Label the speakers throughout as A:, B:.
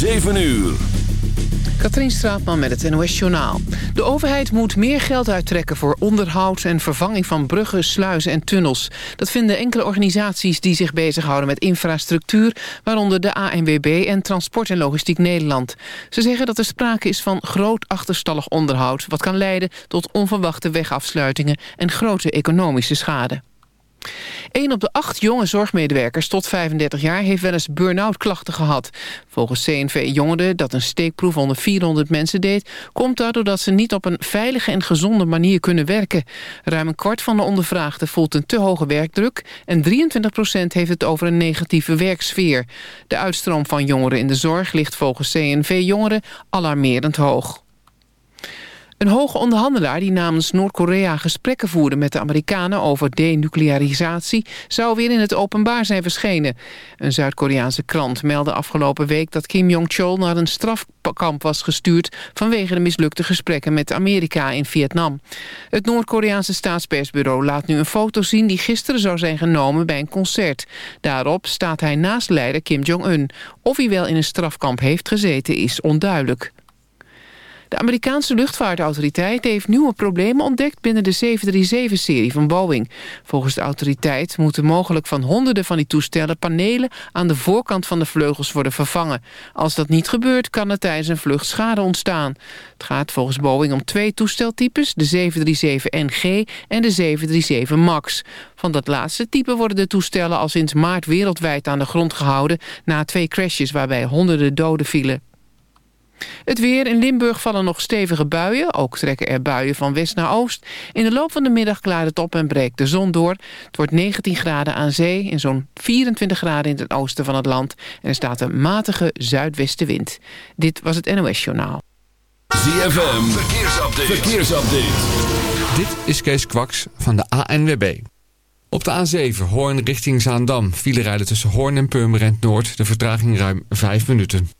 A: 7 uur.
B: Katrien Straatman met het NOS Journaal. De overheid moet meer geld uittrekken voor onderhoud en vervanging van bruggen, sluizen en tunnels. Dat vinden enkele organisaties die zich bezighouden met infrastructuur, waaronder de ANWB en Transport en Logistiek Nederland. Ze zeggen dat er sprake is van groot achterstallig onderhoud, wat kan leiden tot onverwachte wegafsluitingen en grote economische schade. Een op de acht jonge zorgmedewerkers tot 35 jaar heeft wel eens burn-out klachten gehad. Volgens CNV Jongeren, dat een steekproef onder 400 mensen deed... komt dat doordat ze niet op een veilige en gezonde manier kunnen werken. Ruim een kwart van de ondervraagden voelt een te hoge werkdruk... en 23 procent heeft het over een negatieve werksfeer. De uitstroom van jongeren in de zorg ligt volgens CNV Jongeren alarmerend hoog. Een hoge onderhandelaar die namens Noord-Korea gesprekken voerde met de Amerikanen over denuclearisatie zou weer in het openbaar zijn verschenen. Een Zuid-Koreaanse krant meldde afgelopen week dat Kim Jong-chol naar een strafkamp was gestuurd vanwege de mislukte gesprekken met Amerika in Vietnam. Het Noord-Koreaanse staatspersbureau laat nu een foto zien die gisteren zou zijn genomen bij een concert. Daarop staat hij naast leider Kim Jong-un. Of hij wel in een strafkamp heeft gezeten is onduidelijk. De Amerikaanse luchtvaartautoriteit heeft nieuwe problemen ontdekt binnen de 737-serie van Boeing. Volgens de autoriteit moeten mogelijk van honderden van die toestellen panelen aan de voorkant van de vleugels worden vervangen. Als dat niet gebeurt kan er tijdens een vlucht schade ontstaan. Het gaat volgens Boeing om twee toesteltypes, de 737NG en de 737 MAX. Van dat laatste type worden de toestellen al sinds maart wereldwijd aan de grond gehouden na twee crashes waarbij honderden doden vielen. Het weer in Limburg vallen nog stevige buien. Ook trekken er buien van west naar oost. In de loop van de middag klaart het op en breekt de zon door. Het wordt 19 graden aan zee en zo'n 24 graden in het oosten van het land. En er staat een matige zuidwestenwind. Dit was het NOS Journaal.
A: ZFM, verkeersupdate. verkeersupdate.
C: Dit is Kees Kwaks van de ANWB. Op de A7 Hoorn richting Zaandam. File rijden tussen Hoorn en Purmerend Noord. De vertraging ruim 5 minuten.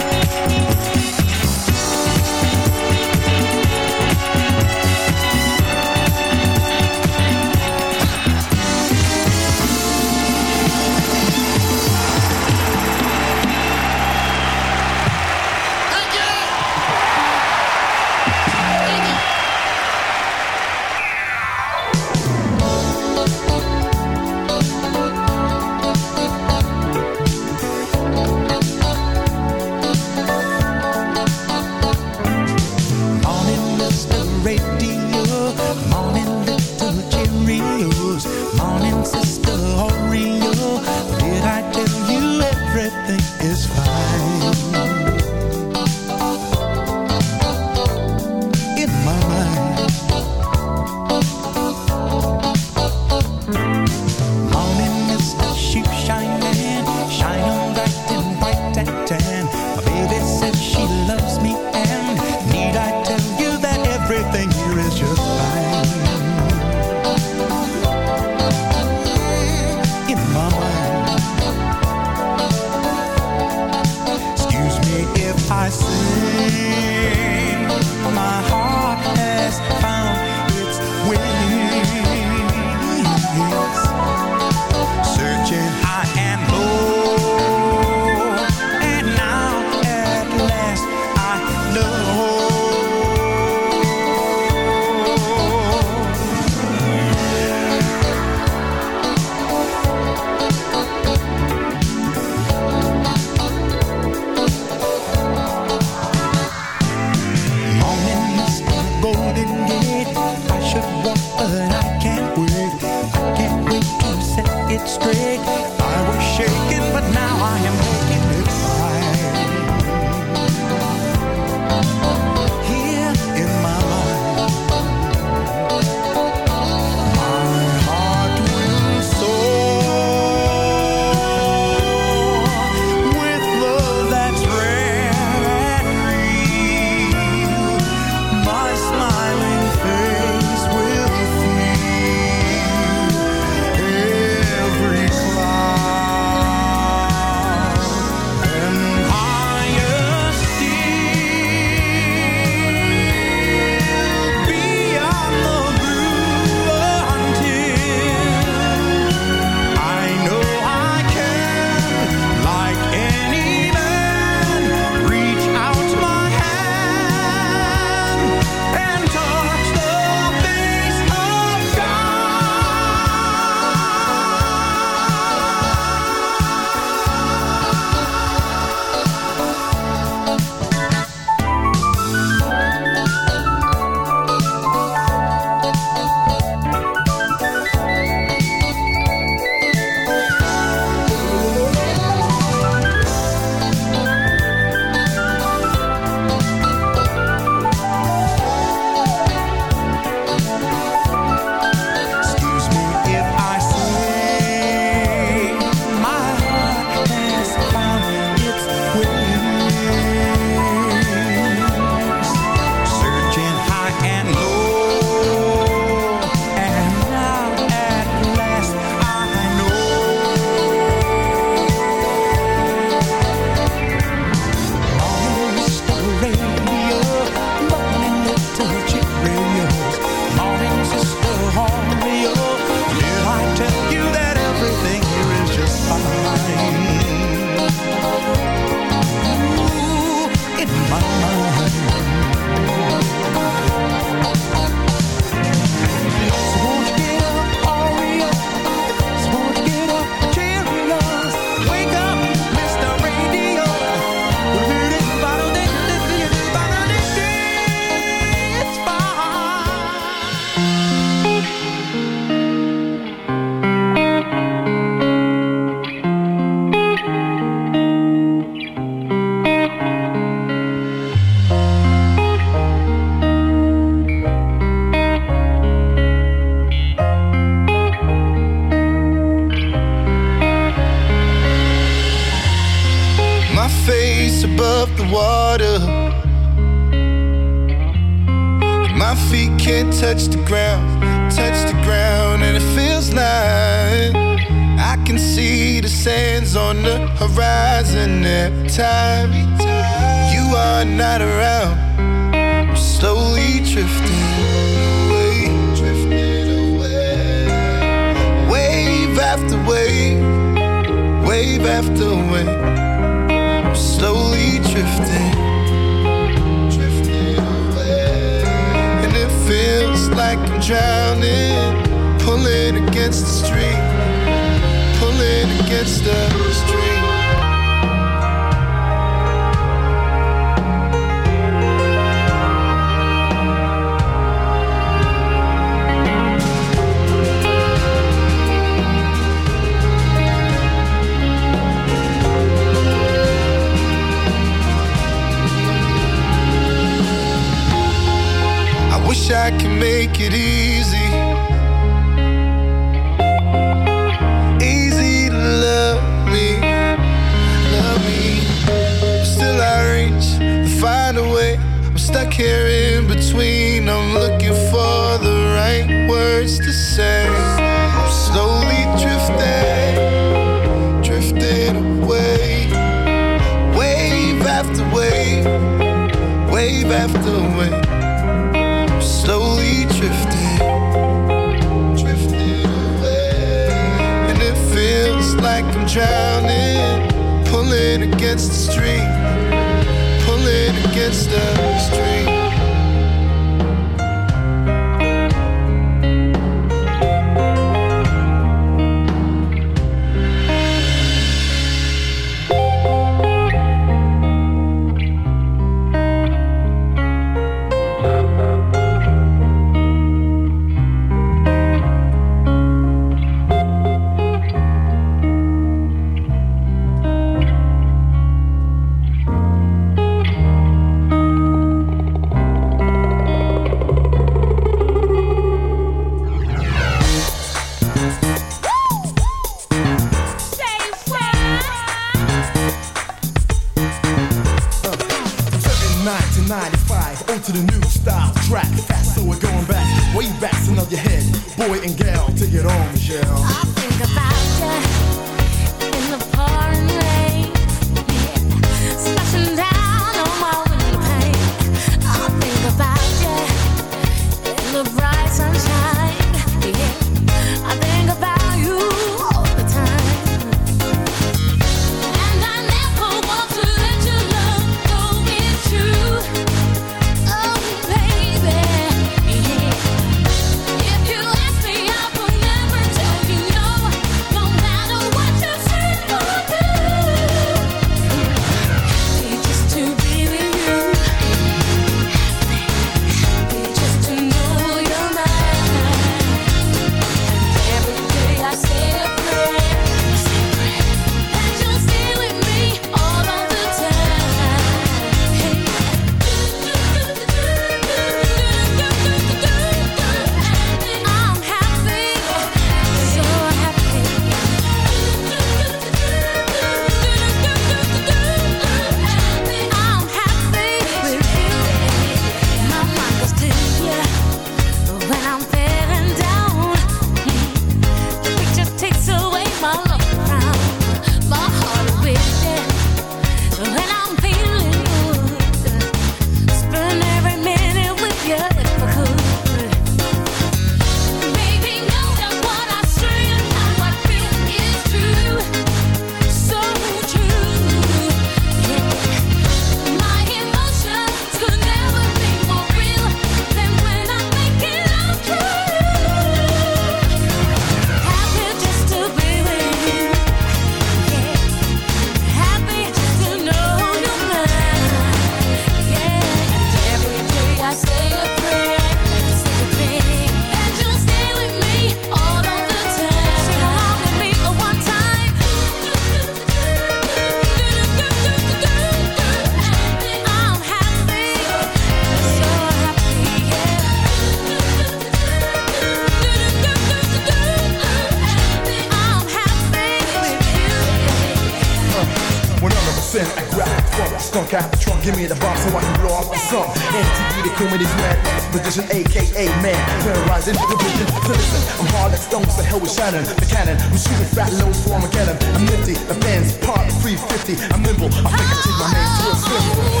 D: I'm
E: shooting fat low for Armageddon. I'm nifty, the fans part 350. I'm nimble, I think I take my name to a
D: swim. Oh,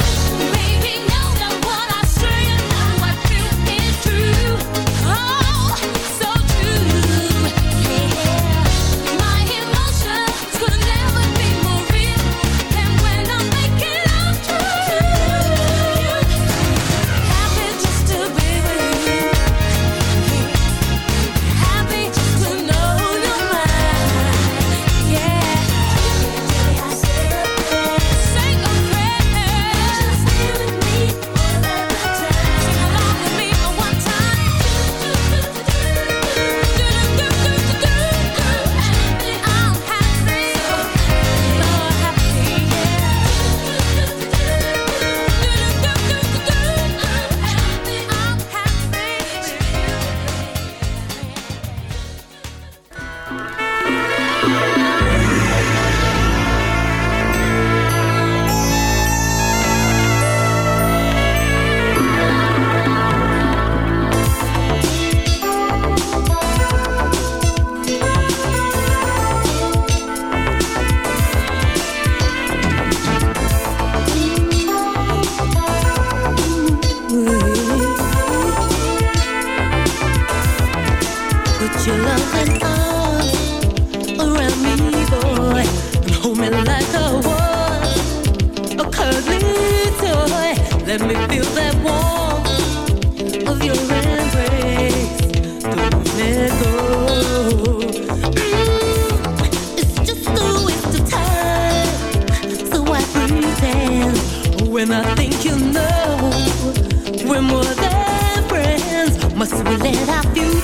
F: baby, no.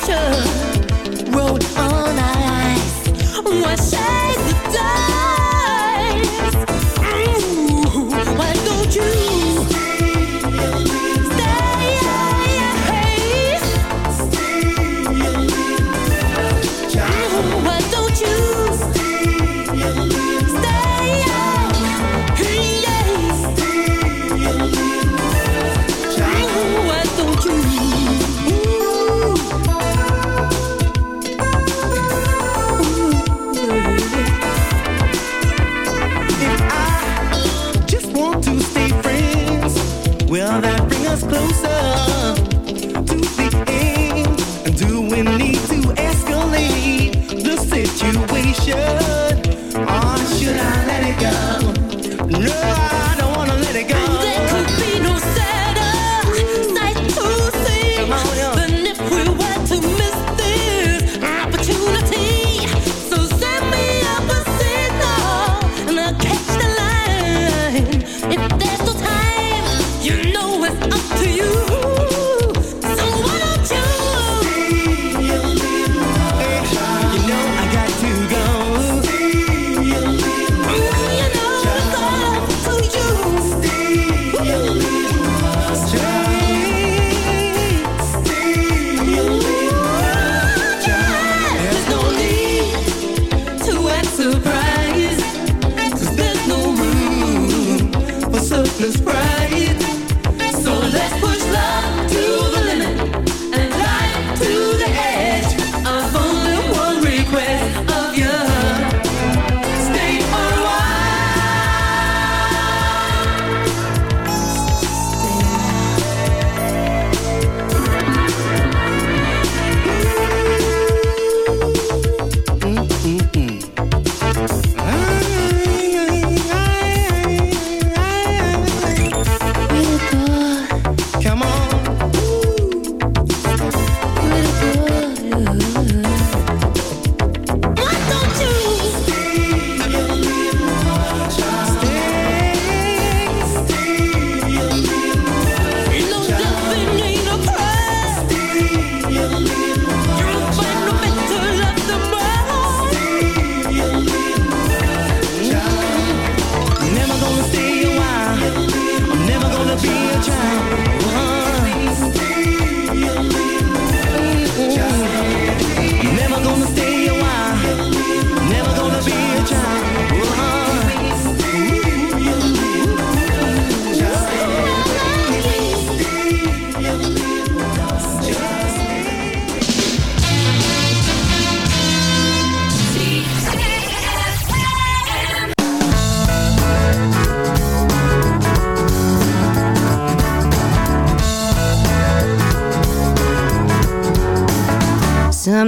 F: picture on eyes.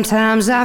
G: Sometimes I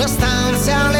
A: nuestra ansia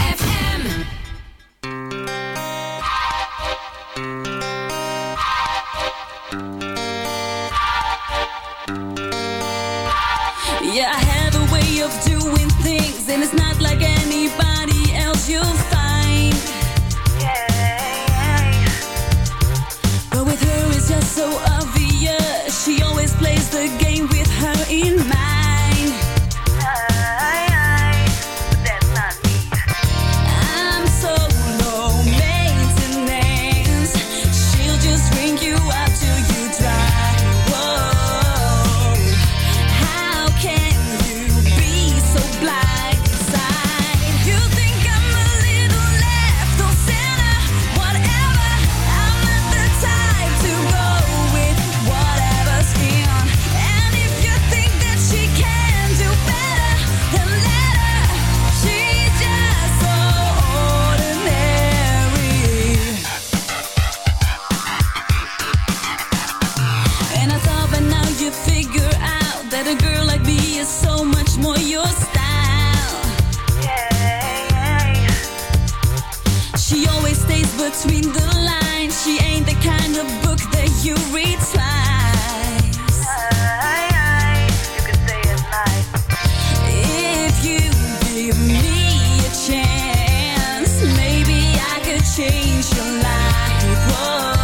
H: visualize what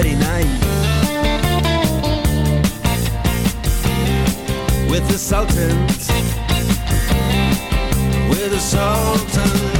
H: Friday night with the Sultans, with the Sultans.